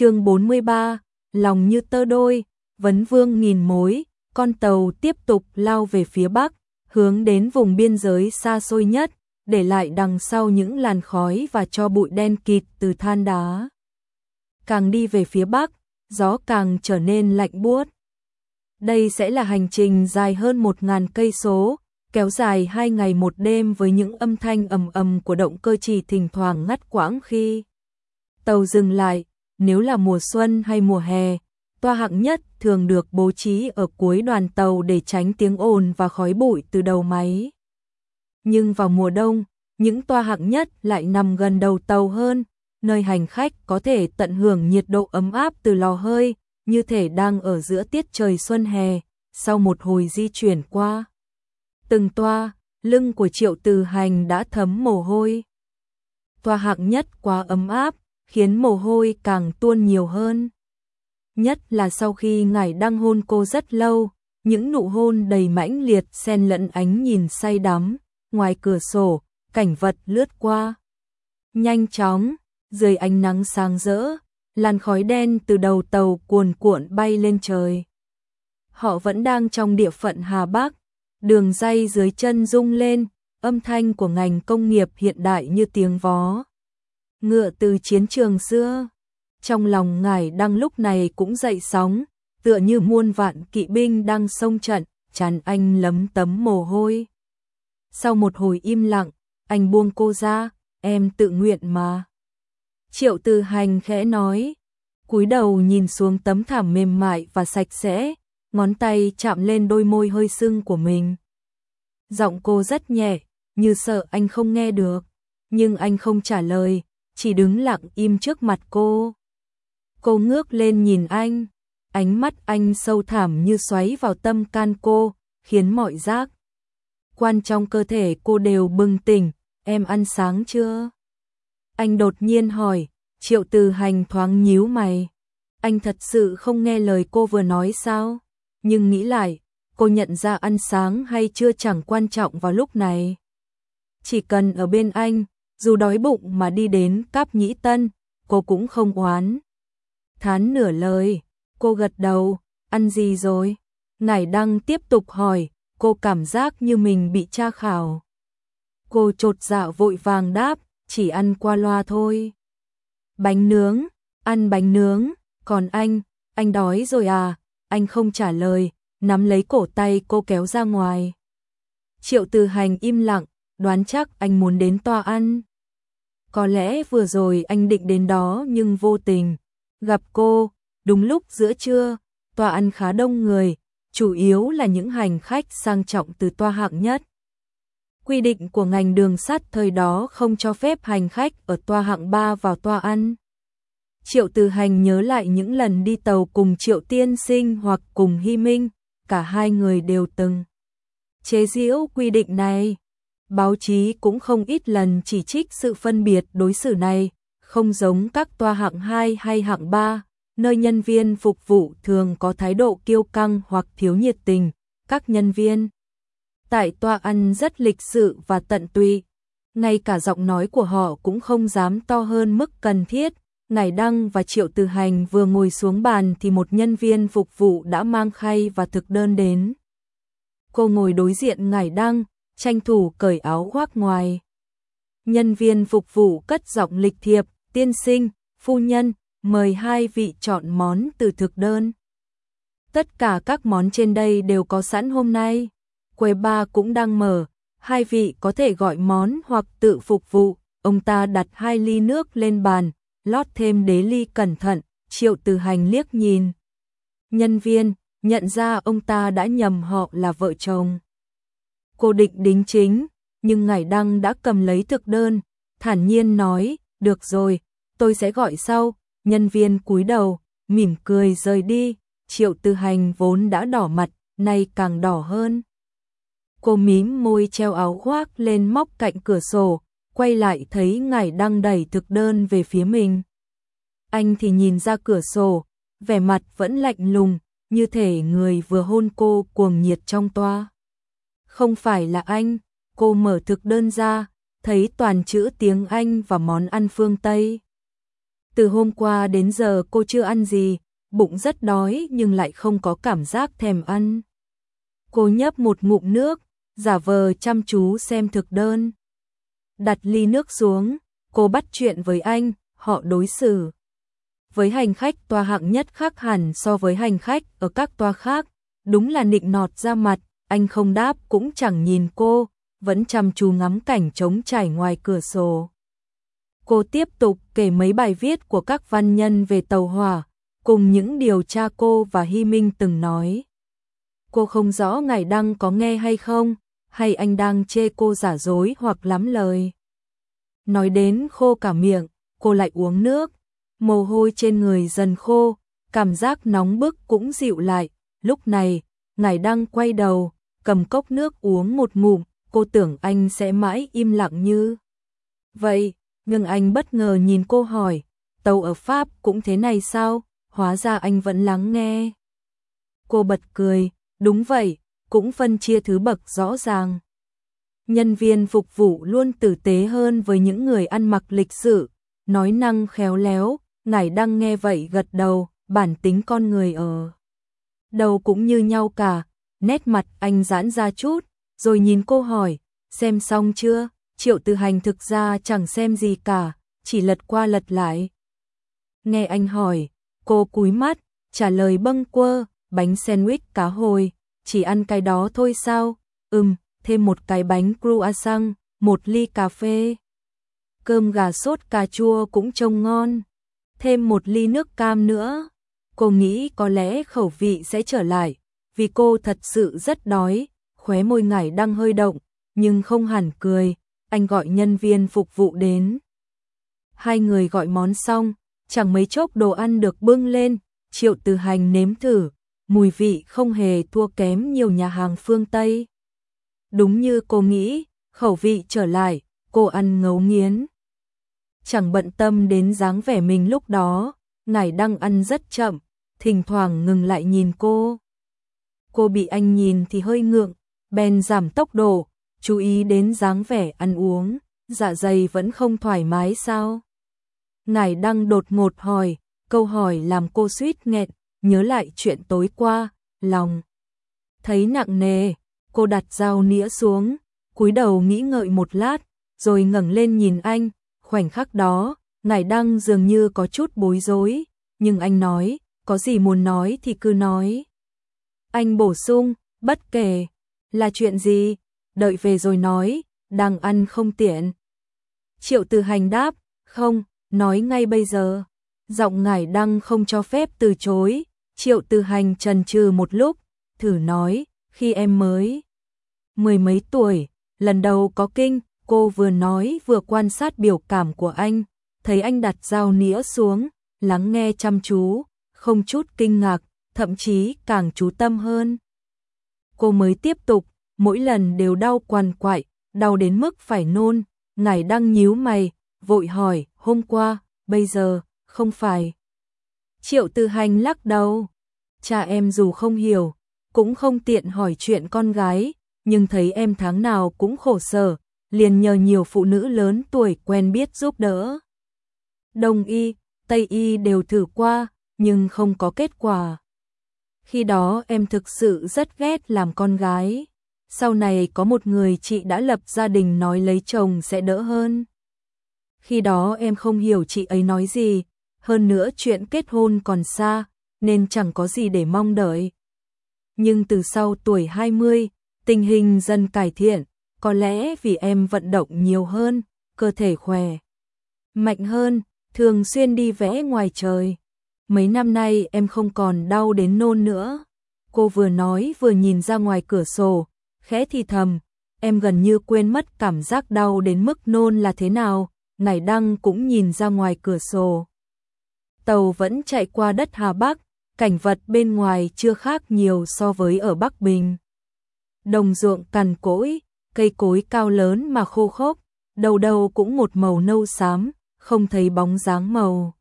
chương 43, lòng như tơ đôi, vấn vương nghìn mối, con tàu tiếp tục lao về phía bắc, hướng đến vùng biên giới xa xôi nhất, để lại đằng sau những làn khói và cho bụi đen kịt từ than đá. Càng đi về phía bắc, gió càng trở nên lạnh buốt. Đây sẽ là hành trình dài hơn một ngàn cây số, kéo dài hai ngày một đêm với những âm thanh ầm ầm của động cơ chỉ thỉnh thoảng ngắt quãng khi tàu dừng lại, nếu là mùa xuân hay mùa hè, toa hạng nhất thường được bố trí ở cuối đoàn tàu để tránh tiếng ồn và khói bụi từ đầu máy. Nhưng vào mùa đông, những toa hạng nhất lại nằm gần đầu tàu hơn, nơi hành khách có thể tận hưởng nhiệt độ ấm áp từ lò hơi, như thể đang ở giữa tiết trời xuân hè, sau một hồi di chuyển qua. Từng toa, lưng của triệu từ hành đã thấm mồ hôi. Toa hạng nhất quá ấm áp, khiến mồ hôi càng tuôn nhiều hơn. Nhất là sau khi ngài đang hôn cô rất lâu, những nụ hôn đầy mãnh liệt xen lẫn ánh nhìn say đắm, ngoài cửa sổ, cảnh vật lướt qua. Nhanh chóng, dưới ánh nắng sáng rỡ, làn khói đen từ đầu tàu cuồn cuộn bay lên trời. Họ vẫn đang trong địa phận Hà Bắc, đường dây dưới chân rung lên, âm thanh của ngành công nghiệp hiện đại như tiếng vó. Ngựa từ chiến trường xưa, trong lòng ngài đang lúc này cũng dậy sóng, tựa như muôn vạn kỵ binh đang xông trận, tràn anh lấm tấm mồ hôi. Sau một hồi im lặng, anh buông cô ra, em tự nguyện mà. Triệu Tư Hành khẽ nói, cúi đầu nhìn xuống tấm thảm mềm mại và sạch sẽ, ngón tay chạm lên đôi môi hơi sưng của mình. Giọng cô rất nhẹ, như sợ anh không nghe được, nhưng anh không trả lời, chỉ đứng lặng im trước mặt cô. Cô ngước lên nhìn anh, ánh mắt anh sâu thẳm như xoáy vào tâm can cô, khiến mọi giác quan trong cơ thể cô đều bừng tỉnh, em ăn sáng chưa? Anh đột nhiên hỏi, triệu từ hành thoáng nhíu mày. Anh thật sự không nghe lời cô vừa nói sao? Nhưng nghĩ lại, cô nhận ra ăn sáng hay chưa chẳng quan trọng vào lúc này. Chỉ cần ở bên anh, dù đói bụng mà đi đến cáp nhĩ tân, cô cũng không oán. Thán nửa lời, cô gật đầu, ăn gì rồi? Ngải Đăng tiếp tục hỏi, cô cảm giác như mình bị tra khảo. Cô trột dạ vội vàng đáp, chỉ ăn qua loa thôi. Bánh nướng, ăn bánh nướng, còn anh, anh đói rồi à? Anh không trả lời, nắm lấy cổ tay cô kéo ra ngoài. Triệu Từ Hành im lặng, đoán chắc anh muốn đến toa ăn. Có lẽ vừa rồi anh định đến đó nhưng vô tình gặp cô, đúng lúc giữa trưa, toa ăn khá đông người, chủ yếu là những hành khách sang trọng từ toa hạng nhất. Quy định của ngành đường sắt thời đó không cho phép hành khách ở toa hạng 3 vào toa ăn. Triệu Từ Hành nhớ lại những lần đi tàu cùng Triệu Tiên Sinh hoặc cùng Hy Minh, cả hai người đều từng chế giễu quy định này. Báo chí cũng không ít lần chỉ trích sự phân biệt đối xử này, không giống các toa hạng 2 hay hạng 3, nơi nhân viên phục vụ thường có thái độ kiêu căng hoặc thiếu nhiệt tình. Các nhân viên tại toa ăn rất lịch sự và tận tụy. Ngay cả giọng nói của họ cũng không dám to hơn mức cần thiết. Ngải Đăng và Triệu Từ Hành vừa ngồi xuống bàn thì một nhân viên phục vụ đã mang khay và thực đơn đến. Cô ngồi đối diện Ngải Đăng, tranh thủ cởi áo khoác ngoài. Nhân viên phục vụ cất giọng lịch thiệp, tiên sinh, phu nhân, mời hai vị chọn món từ thực đơn. Tất cả các món trên đây đều có sẵn hôm nay. Quầy ba cũng đang mở, hai vị có thể gọi món hoặc tự phục vụ. Ông ta đặt hai ly nước lên bàn, lót thêm đế ly cẩn thận, triệu từ hành liếc nhìn. Nhân viên, nhận ra ông ta đã nhầm họ là vợ chồng. Cô định đính chính, nhưng ngải đăng đã cầm lấy thực đơn, thản nhiên nói, được rồi, tôi sẽ gọi sau, nhân viên cúi đầu, mỉm cười rời đi, triệu tư hành vốn đã đỏ mặt, nay càng đỏ hơn. Cô mím môi treo áo khoác lên móc cạnh cửa sổ, quay lại thấy ngải Đăng đẩy thực đơn về phía mình. Anh thì nhìn ra cửa sổ, vẻ mặt vẫn lạnh lùng, như thể người vừa hôn cô cuồng nhiệt trong toa. Không phải là anh, cô mở thực đơn ra, thấy toàn chữ tiếng Anh và món ăn phương Tây. từ hôm qua đến giờ cô chưa ăn gì, bụng rất đói nhưng lại không có cảm giác thèm ăn. Cô nhấp một ngụm nước, giả vờ chăm chú xem thực đơn. Đặt ly nước xuống, cô bắt chuyện với anh, họ đối xử. Với hành khách toa hạng nhất khác hẳn so với hành khách ở các toa khác, đúng là nịnh nọt ra mặt, anh không đáp cũng chẳng nhìn cô, vẫn chăm chú ngắm cảnh trống trải ngoài cửa sổ. Cô tiếp tục kể mấy bài viết của các văn nhân về tàu hỏa, cùng những điều cha cô và Hy Minh từng nói. Cô không rõ ngài Đăng có nghe hay không, hay anh đang chê cô giả dối hoặc lắm lời. Nói đến khô cả miệng, cô lại uống nước, mồ hôi trên người dần khô, cảm giác nóng bức cũng dịu lại. Lúc này, ngài Đăng quay đầu, cầm cốc nước uống một ngụm, cô tưởng anh sẽ mãi im lặng như. Vậy, nhưng anh bất ngờ nhìn cô hỏi, tàu ở Pháp cũng thế này sao? Hóa ra anh vẫn lắng nghe. Cô bật cười, đúng vậy, cũng phân chia thứ bậc rõ ràng. Nhân viên phục vụ luôn tử tế hơn với những người ăn mặc lịch sự, nói năng khéo léo, ngài đang nghe vậy gật đầu, bản tính con người ở. Đầu cũng như nhau cả, nét mặt anh giãn ra chút, rồi nhìn cô hỏi, xem xong chưa? Triệu Tư Hành thực ra chẳng xem gì cả, chỉ lật qua lật lại. Nghe anh hỏi, cô cúi mắt, trả lời bâng quơ, bánh sandwich cá hồi, chỉ ăn cái đó thôi sao? Ừm, thêm một cái bánh croissant, một ly cà phê. Cơm gà sốt cà chua cũng trông ngon. Thêm một ly nước cam nữa. Cô nghĩ có lẽ khẩu vị sẽ trở lại, vì cô thật sự rất đói, khóe môi ngải đang hơi động, nhưng không hẳn cười, anh gọi nhân viên phục vụ đến. Hai người gọi món xong, chẳng mấy chốc đồ ăn được bưng lên, triệu từ hành nếm thử, mùi vị không hề thua kém nhiều nhà hàng phương Tây. Đúng như cô nghĩ, khẩu vị trở lại, cô ăn ngấu nghiến. Chẳng bận tâm đến dáng vẻ mình lúc đó, ngải đang ăn rất chậm, thỉnh thoảng ngừng lại nhìn cô. Cô bị anh nhìn thì hơi ngượng, bèn giảm tốc độ, chú ý đến dáng vẻ ăn uống, dạ dày vẫn không thoải mái sao? Ngài đang đột ngột hỏi, câu hỏi làm cô suýt nghẹn, nhớ lại chuyện tối qua, lòng. Thấy nặng nề, cô đặt dao nĩa xuống, cúi đầu nghĩ ngợi một lát, rồi ngẩng lên nhìn anh, khoảnh khắc đó, ngài đang dường như có chút bối rối, nhưng anh nói, có gì muốn nói thì cứ nói. Anh bổ sung, bất kể là chuyện gì, đợi về rồi nói, đang ăn không tiện. Triệu Từ Hành đáp, không, nói ngay bây giờ. Giọng ngải đăng không cho phép từ chối, Triệu Từ Hành trần trừ một lúc, thử nói, khi em mới mười mấy tuổi, lần đầu có kinh, cô vừa nói vừa quan sát biểu cảm của anh, thấy anh đặt dao nĩa xuống, lắng nghe chăm chú, không chút kinh ngạc, thậm chí càng chú tâm hơn. Cô mới tiếp tục, mỗi lần đều đau quằn quại, đau đến mức phải nôn, ngài đang nhíu mày, vội hỏi, hôm qua, bây giờ, không phải. Triệu Tư Hành lắc đầu, cha em dù không hiểu, cũng không tiện hỏi chuyện con gái, nhưng thấy em tháng nào cũng khổ sở, liền nhờ nhiều phụ nữ lớn tuổi quen biết giúp đỡ. Đông y, Tây y đều thử qua, nhưng không có kết quả. Khi đó em thực sự rất ghét làm con gái sau này có một người chị đã lập gia đình nói lấy chồng sẽ đỡ hơn. Khi đó em không hiểu chị ấy nói gì, hơn nữa chuyện kết hôn còn xa, nên chẳng có gì để mong đợi. Nhưng từ sau tuổi 20, tình hình dần cải thiện, có lẽ vì em vận động nhiều hơn, cơ thể khỏe, mạnh hơn, thường xuyên đi vẽ ngoài trời. Mấy năm nay em không còn đau đến nôn nữa. Cô vừa nói vừa nhìn ra ngoài cửa sổ, khẽ thì thầm, em gần như quên mất cảm giác đau đến mức nôn là thế nào, ngày Đăng cũng nhìn ra ngoài cửa sổ. Tàu vẫn chạy qua đất Hà Bắc, cảnh vật bên ngoài chưa khác nhiều so với ở Bắc Bình. Đồng ruộng cằn cỗi, cây cối cao lớn mà khô khốc, đầu đầu cũng một màu nâu xám, không thấy bóng dáng màu.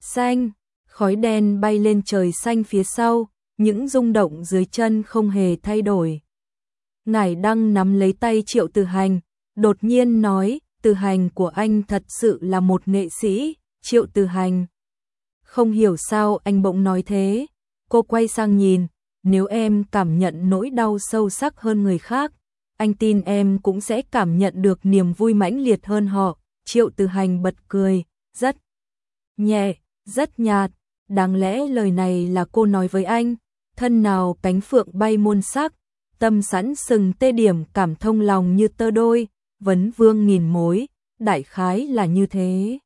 Xanh, khói đen bay lên trời xanh phía sau, những rung động dưới chân không hề thay đổi. Ngải Đăng nắm lấy tay Triệu Từ Hành, đột nhiên nói, Từ Hành của anh thật sự là một nghệ sĩ, Triệu Từ Hành. Không hiểu sao anh bỗng nói thế, cô quay sang nhìn, nếu em cảm nhận nỗi đau sâu sắc hơn người khác, anh tin em cũng sẽ cảm nhận được niềm vui mãnh liệt hơn họ. Triệu Từ Hành bật cười, rất nhẹ, rất nhạt, đáng lẽ lời này là cô nói với anh, thân nào cánh phượng bay muôn sắc, tâm sẵn sừng tê điểm cảm thông lòng như tơ đôi, vấn vương nghìn mối, đại khái là như thế.